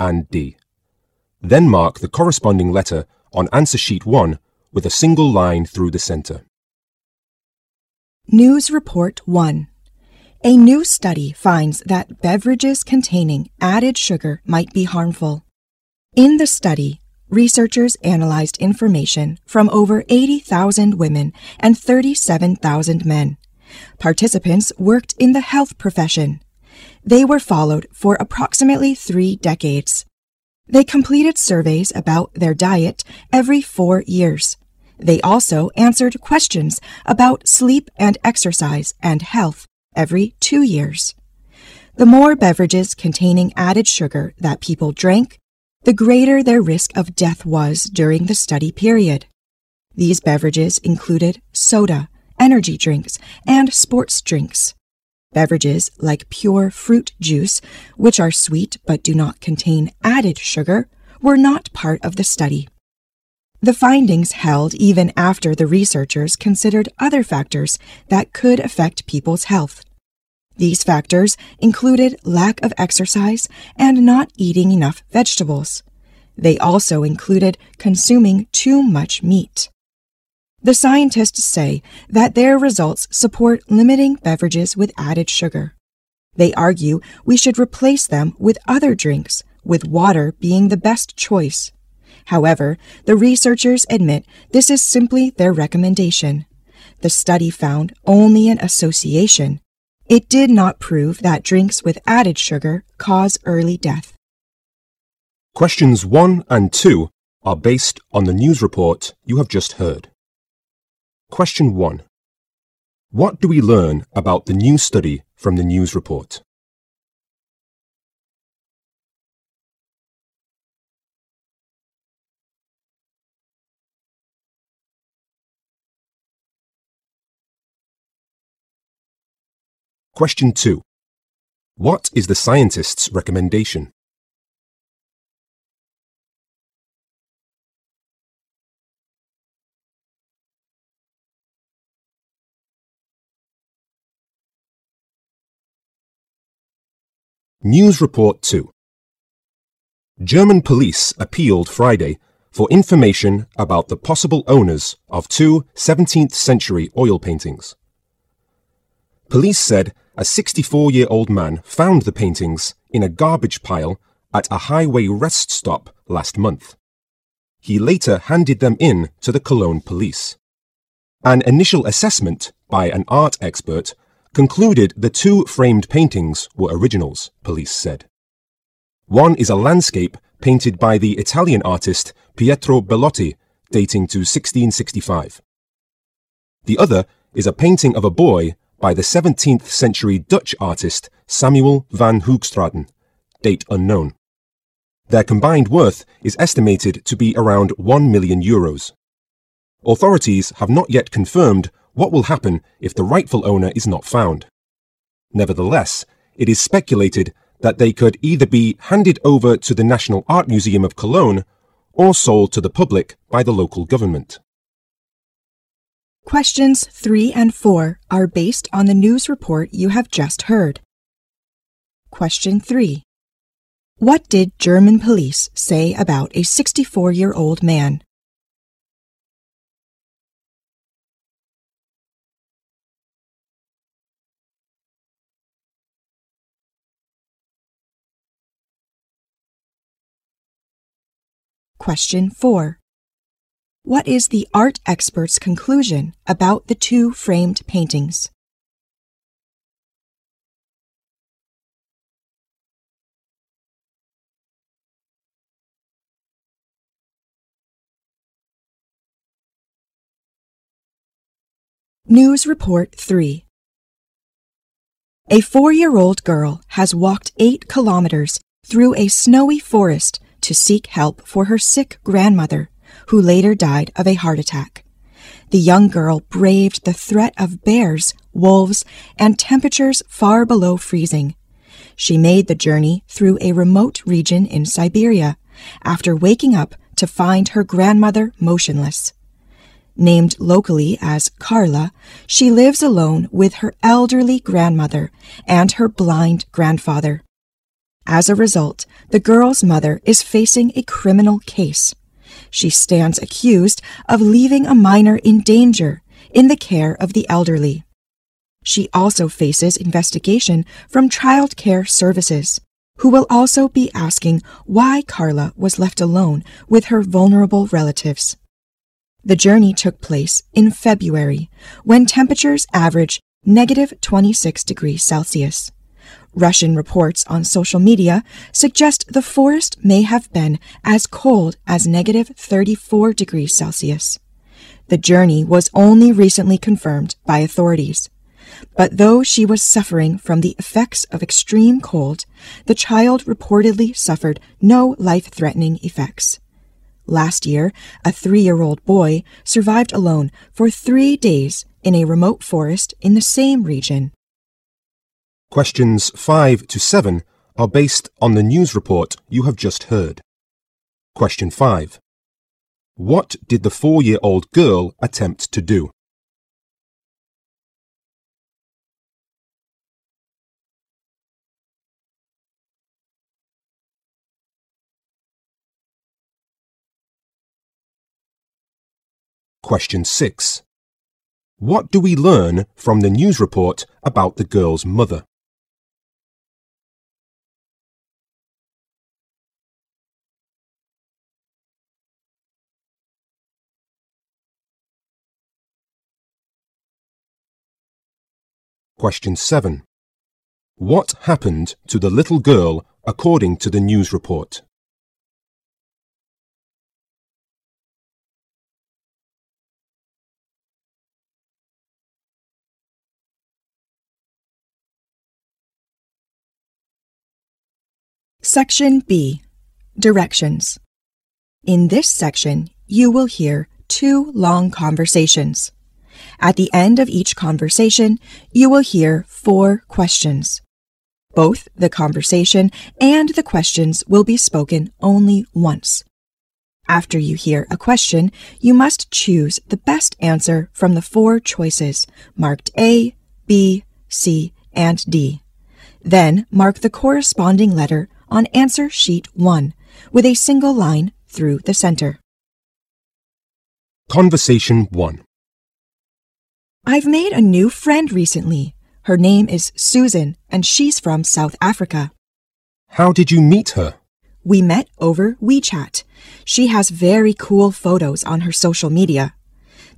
and D. Then mark the corresponding letter on answer sheet 1 with a single line through the center. News Report 1 A new study finds that beverages containing added sugar might be harmful. In the study, researchers analyzed information from over 80,000 women and 37,000 men. Participants worked in the health profession. They were followed for approximately three decades. They completed surveys about their diet every four years. They also answered questions about sleep and exercise and health every two years. The more beverages containing added sugar that people drank, the greater their risk of death was during the study period. These beverages included soda, energy drinks, and sports drinks. Beverages like pure fruit juice, which are sweet but do not contain added sugar, were not part of the study. The findings held even after the researchers considered other factors that could affect people's health. These factors included lack of exercise and not eating enough vegetables. They also included consuming too much meat. The scientists say that their results support limiting beverages with added sugar. They argue we should replace them with other drinks, with water being the best choice. However, the researchers admit this is simply their recommendation. The study found only an association. It did not prove that drinks with added sugar cause early death. Questions 1 and 2 are based on the news report you have just heard. Question 1. What do we learn about the new study from the news report? Question 2. What is the scientist's recommendation? News Report 2 German police appealed Friday for information about the possible owners of two 17th century oil paintings. Police said a 64 year old man found the paintings in a garbage pile at a highway rest stop last month. He later handed them in to the Cologne police. An initial assessment by an art expert concluded the two framed paintings were originals, police said. One is a landscape painted by the Italian artist Pietro Bellotti, dating to 1665. The other is a painting of a boy by the 17th century Dutch artist Samuel van Hoogstraten, date unknown. Their combined worth is estimated to be around 1 million euros. Authorities have not yet confirmed what will happen if the rightful owner is not found. Nevertheless, it is speculated that they could either be handed over to the National Art Museum of Cologne or sold to the public by the local government. Questions 3 and 4 are based on the news report you have just heard. Question 3. What did German police say about a 64 year old man? Question 4. What is the art expert's conclusion about the two framed paintings? News Report 3 A four year old girl has walked eight kilometers through a snowy forest to seek help for her sick grandmother, who later died of a heart attack. The young girl braved the threat of bears, wolves, and temperatures far below freezing. She made the journey through a remote region in Siberia after waking up to find her grandmother motionless. Named locally as Carla, she lives alone with her elderly grandmother and her blind grandfather. As a result, the girl's mother is facing a criminal case. She stands accused of leaving a minor in danger in the care of the elderly. She also faces investigation from Child Care Services, who will also be asking why Carla was left alone with her vulnerable relatives. The journey took place in February, when temperatures average negative 26 degrees Celsius. Russian reports on social media suggest the forest may have been as cold as negative 34 degrees Celsius. The journey was only recently confirmed by authorities. But though she was suffering from the effects of extreme cold, the child reportedly suffered no life threatening effects. Last year, a three year old boy survived alone for three days in a remote forest in the same region. Questions 5 to 7 are based on the news report you have just heard. Question 5. What did the four year old girl attempt to do? Question 6. What do we learn from the news report about the girl's mother? Question 7. What happened to the little girl according to the news report? Section B Directions. In this section, you will hear two long conversations. At the end of each conversation, you will hear four questions. Both the conversation and the questions will be spoken only once. After you hear a question, you must choose the best answer from the four choices marked A, B, C, and D. Then mark the corresponding letter on answer sheet 1 with a single line through the center. Conversation 1. I've made a new friend recently. Her name is Susan, and she's from South Africa. How did you meet her? We met over WeChat. She has very cool photos on her social media.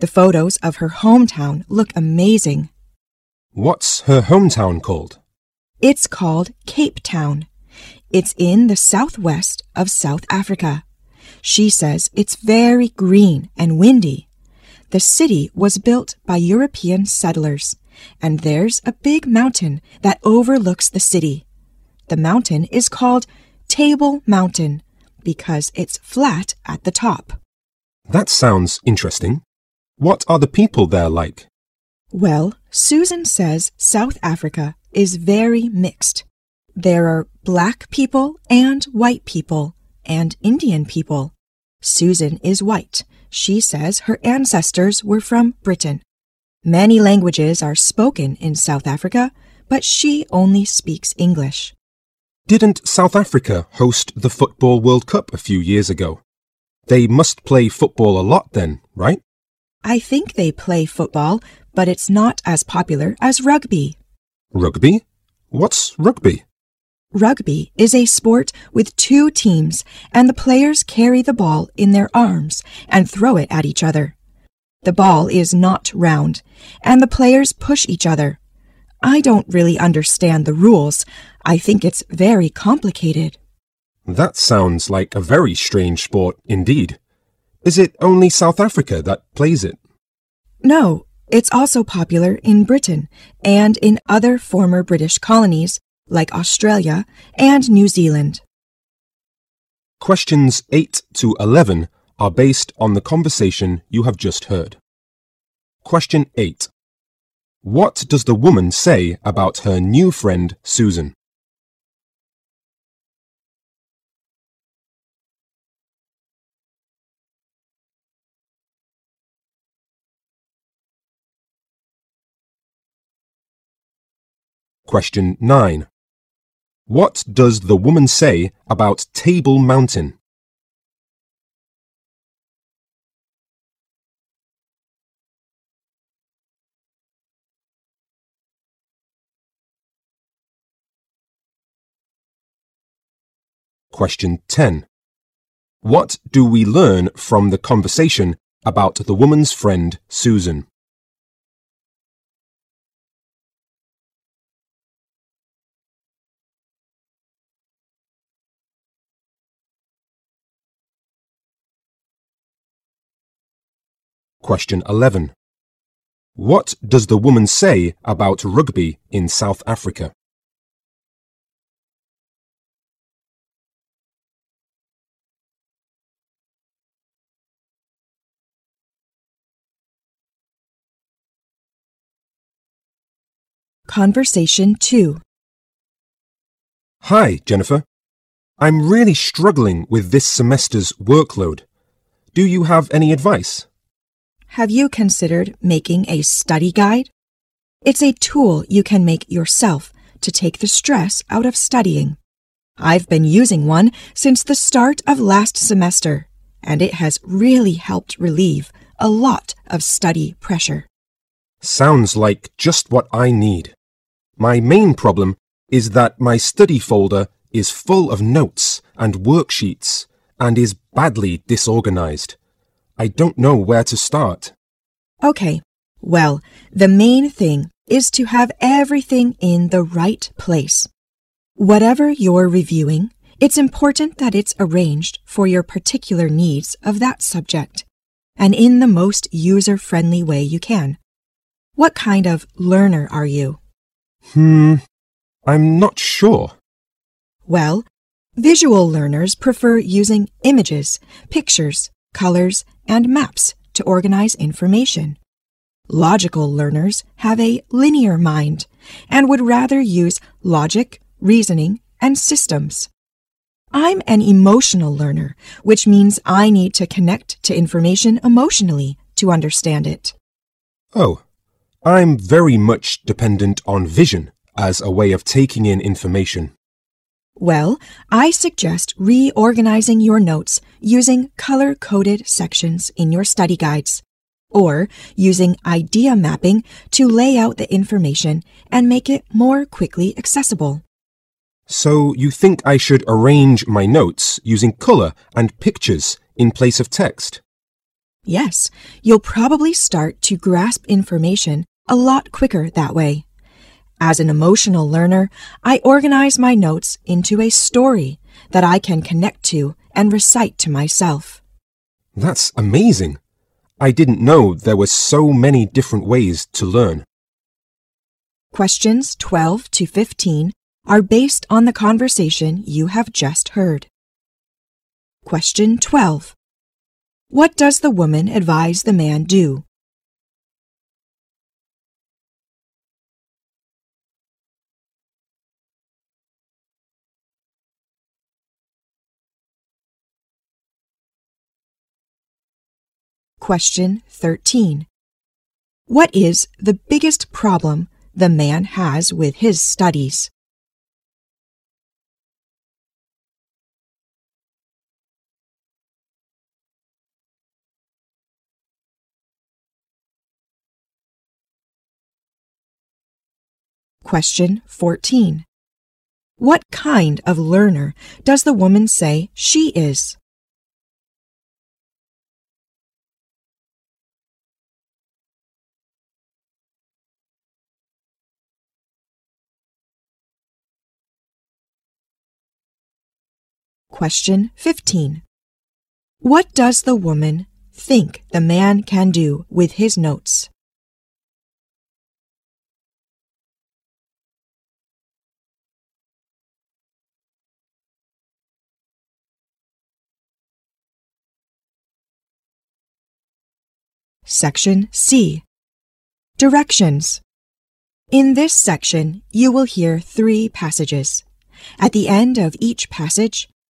The photos of her hometown look amazing. What's her hometown called? It's called Cape Town. It's in the southwest of South Africa. She says it's very green and windy. The city was built by European settlers, and there's a big mountain that overlooks the city. The mountain is called Table Mountain because it's flat at the top. That sounds interesting. What are the people there like? Well, Susan says South Africa is very mixed. There are black people and white people and Indian people. Susan is white. She says her ancestors were from Britain. Many languages are spoken in South Africa, but she only speaks English. Didn't South Africa host the Football World Cup a few years ago? They must play football a lot then, right? I think they play football, but it's not as popular as rugby. Rugby? What's rugby? Rugby is a sport with two teams, and the players carry the ball in their arms and throw it at each other. The ball is not round, and the players push each other. I don't really understand the rules. I think it's very complicated. That sounds like a very strange sport indeed. Is it only South Africa that plays it? No, it's also popular in Britain and in other former British colonies like Australia and New Zealand. Questions 8 to 11 are based on the conversation you have just heard. Question 8. What does the woman say about her new friend Susan? Question 9. What does the woman say about Table Mountain? Question 10. What do we learn from the conversation about the woman's friend Susan? Question 11. What does the woman say about rugby in South Africa? Conversation 2. Hi, Jennifer. I'm really struggling with this semester's workload. Do you have any advice? Have you considered making a study guide? It's a tool you can make yourself to take the stress out of studying. I've been using one since the start of last semester, and it has really helped relieve a lot of study pressure. Sounds like just what I need. My main problem is that my study folder is full of notes and worksheets and is badly disorganized. I don't know where to start. Okay, well, the main thing is to have everything in the right place. Whatever you're reviewing, it's important that it's arranged for your particular needs of that subject and in the most user friendly way you can. What kind of learner are you? Hmm, I'm not sure. Well, visual learners prefer using images, pictures, colors, and maps to organize information. Logical learners have a linear mind and would rather use logic, reasoning, and systems. I'm an emotional learner, which means I need to connect to information emotionally to understand it. Oh, I'm very much dependent on vision as a way of taking in information. Well, I suggest reorganizing your notes using color coded sections in your study guides, or using idea mapping to lay out the information and make it more quickly accessible. So you think I should arrange my notes using color and pictures in place of text? Yes, you'll probably start to grasp information a lot quicker that way. As an emotional learner, I organize my notes into a story that I can connect to and recite to myself. That's amazing. I didn't know there were so many different ways to learn. Questions 12 to 15 are based on the conversation you have just heard. Question 12. What does the woman advise the man do? Question 13. What is the biggest problem the man has with his studies? Question 14. What kind of learner does the woman say she is? Question 15. What does the woman think the man can do with his notes? Section C Directions In this section, you will hear three passages. At the end of each passage,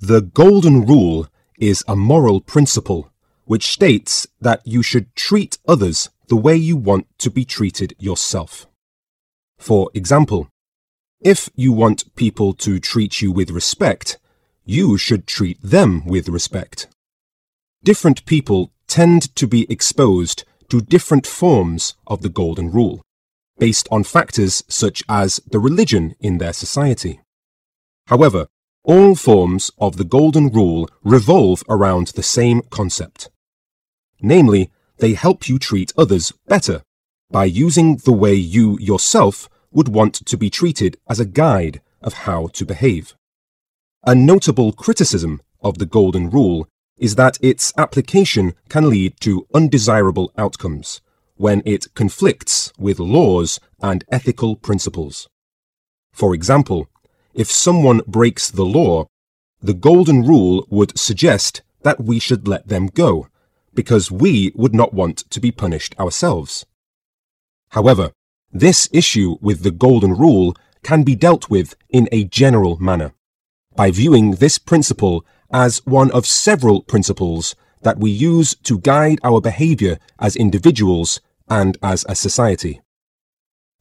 The Golden Rule is a moral principle which states that you should treat others the way you want to be treated yourself. For example, if you want people to treat you with respect, you should treat them with respect. Different people tend to be exposed to different forms of the Golden Rule, based on factors such as the religion in their society. However, all forms of the Golden Rule revolve around the same concept. Namely, they help you treat others better by using the way you yourself would want to be treated as a guide of how to behave. A notable criticism of the Golden Rule is that its application can lead to undesirable outcomes when it conflicts with laws and ethical principles. For example, if someone breaks the law, the Golden Rule would suggest that we should let them go because we would not want to be punished ourselves. However, this issue with the Golden Rule can be dealt with in a general manner by viewing this principle as one of several principles that we use to guide our behavior as individuals and as a society.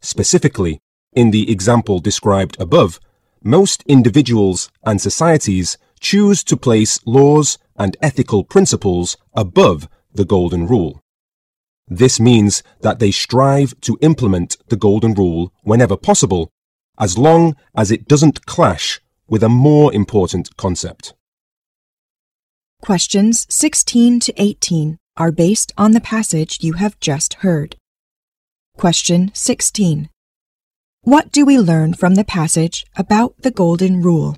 Specifically, in the example described above, most individuals and societies choose to place laws and ethical principles above the Golden Rule. This means that they strive to implement the Golden Rule whenever possible, as long as it doesn't clash with a more important concept. Questions 16 to 18 are based on the passage you have just heard. Question 16. What do we learn from the passage about the Golden Rule?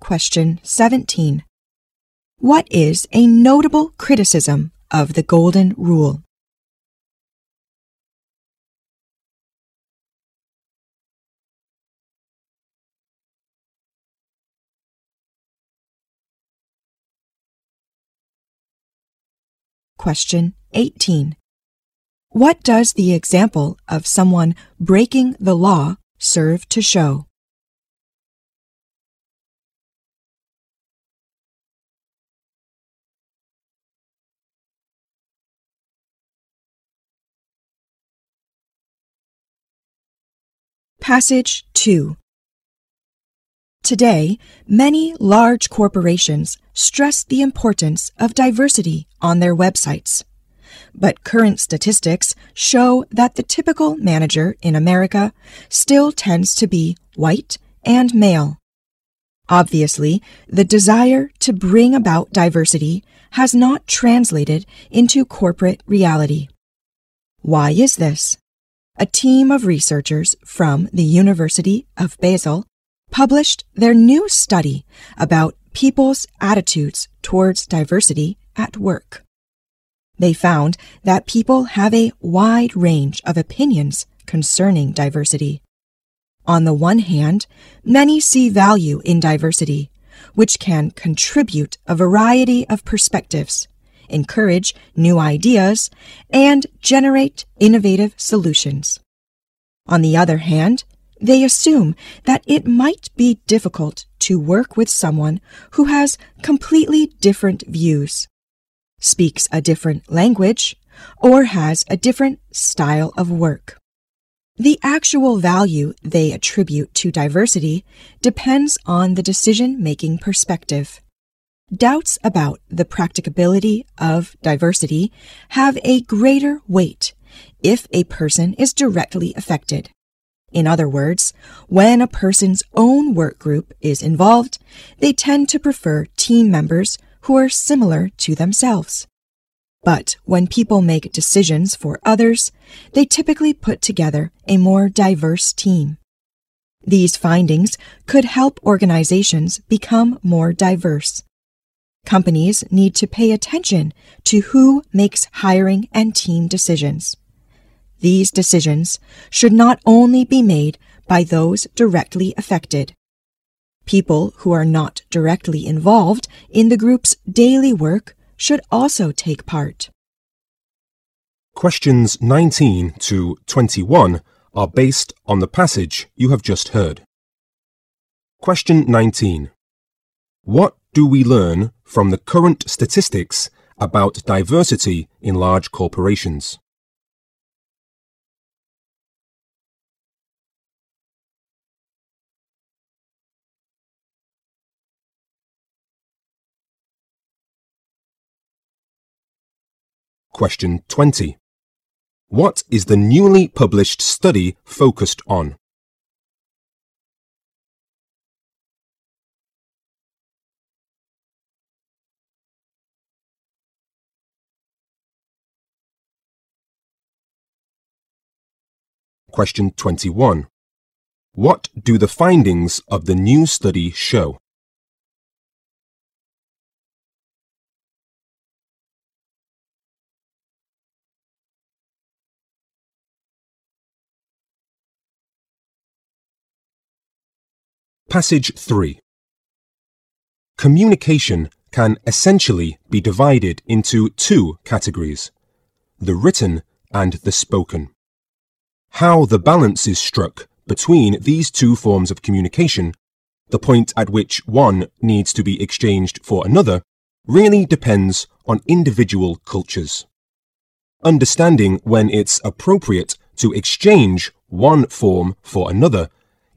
Question 17. What is a notable criticism of the Golden Rule? Question 18. What does the example of someone breaking the law serve to show? Passage 2 Today, many large corporations stress the importance of diversity on their websites. But current statistics show that the typical manager in America still tends to be white and male. Obviously, the desire to bring about diversity has not translated into corporate reality. Why is this? a team of researchers from the University of Basel published their new study about people's attitudes towards diversity at work. They found that people have a wide range of opinions concerning diversity. On the one hand, many see value in diversity, which can contribute a variety of perspectives encourage new ideas, and generate innovative solutions. On the other hand, they assume that it might be difficult to work with someone who has completely different views, speaks a different language, or has a different style of work. The actual value they attribute to diversity depends on the decision making perspective. Doubts about the practicability of diversity have a greater weight if a person is directly affected. In other words, when a person's own work group is involved, they tend to prefer team members who are similar to themselves. But when people make decisions for others, they typically put together a more diverse team. These findings could help organizations become more diverse. Companies need to pay attention to who makes hiring and team decisions. These decisions should not only be made by those directly affected. People who are not directly involved in the group's daily work should also take part. Questions 19 to 21 are based on the passage you have just heard. Question 19. What do we learn from the current statistics about diversity in large corporations? Question 20. What is the newly published study focused on? Question 21. What do the findings of the new study show? Passage 3 Communication can essentially be divided into two categories the written and the spoken. How the balance is struck between these two forms of communication, the point at which one needs to be exchanged for another, really depends on individual cultures. Understanding when it's appropriate to exchange one form for another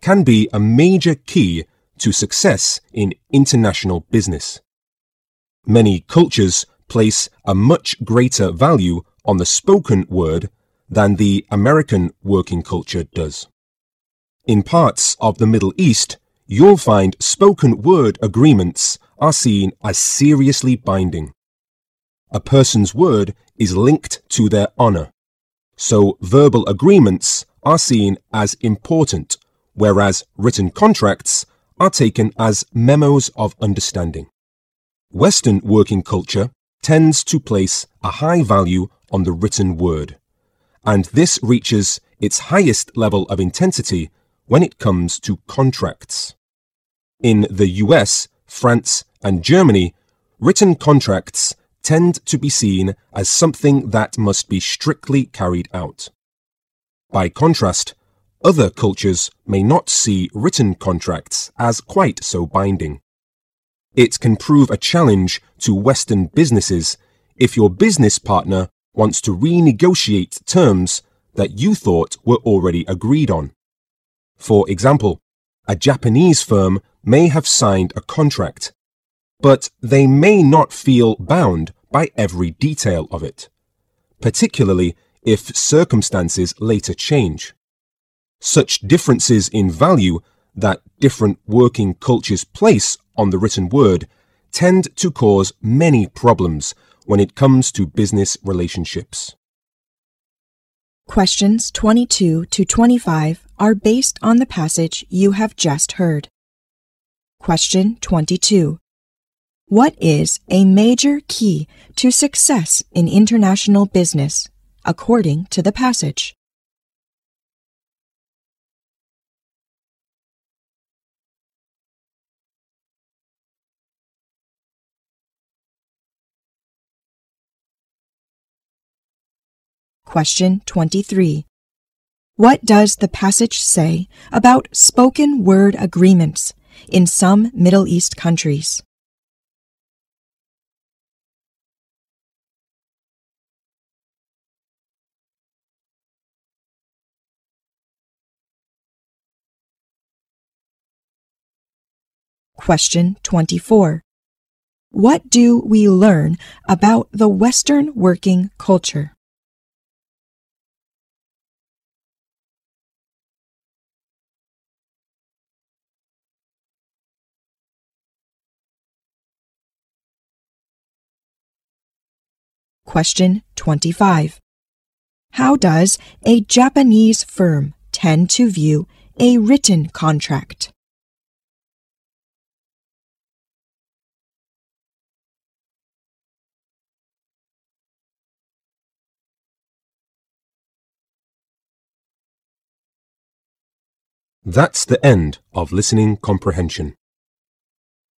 can be a major key to success in international business. Many cultures place a much greater value on the spoken word than the American working culture does. In parts of the Middle East, you'll find spoken word agreements are seen as seriously binding. A person's word is linked to their honor, so verbal agreements are seen as important whereas written contracts are taken as memos of understanding. Western working culture tends to place a high value on the written word, and this reaches its highest level of intensity when it comes to contracts. In the US, France, and Germany, written contracts tend to be seen as something that must be strictly carried out. By contrast, other cultures may not see written contracts as quite so binding. It can prove a challenge to Western businesses if your business partner wants to renegotiate terms that you thought were already agreed on. For example, a Japanese firm may have signed a contract, but they may not feel bound by every detail of it, particularly if circumstances later change. Such differences in value that different working cultures place on the written word tend to cause many problems when it comes to business relationships. Questions 22 to 25 are based on the passage you have just heard. Question 22. What is a major key to success in international business, according to the passage? Question 23. What does the passage say about spoken word agreements in some Middle East countries? Question 24. What do we learn about the Western working culture? Question 25. How does a Japanese firm tend to view a written contract? That's the end of listening comprehension.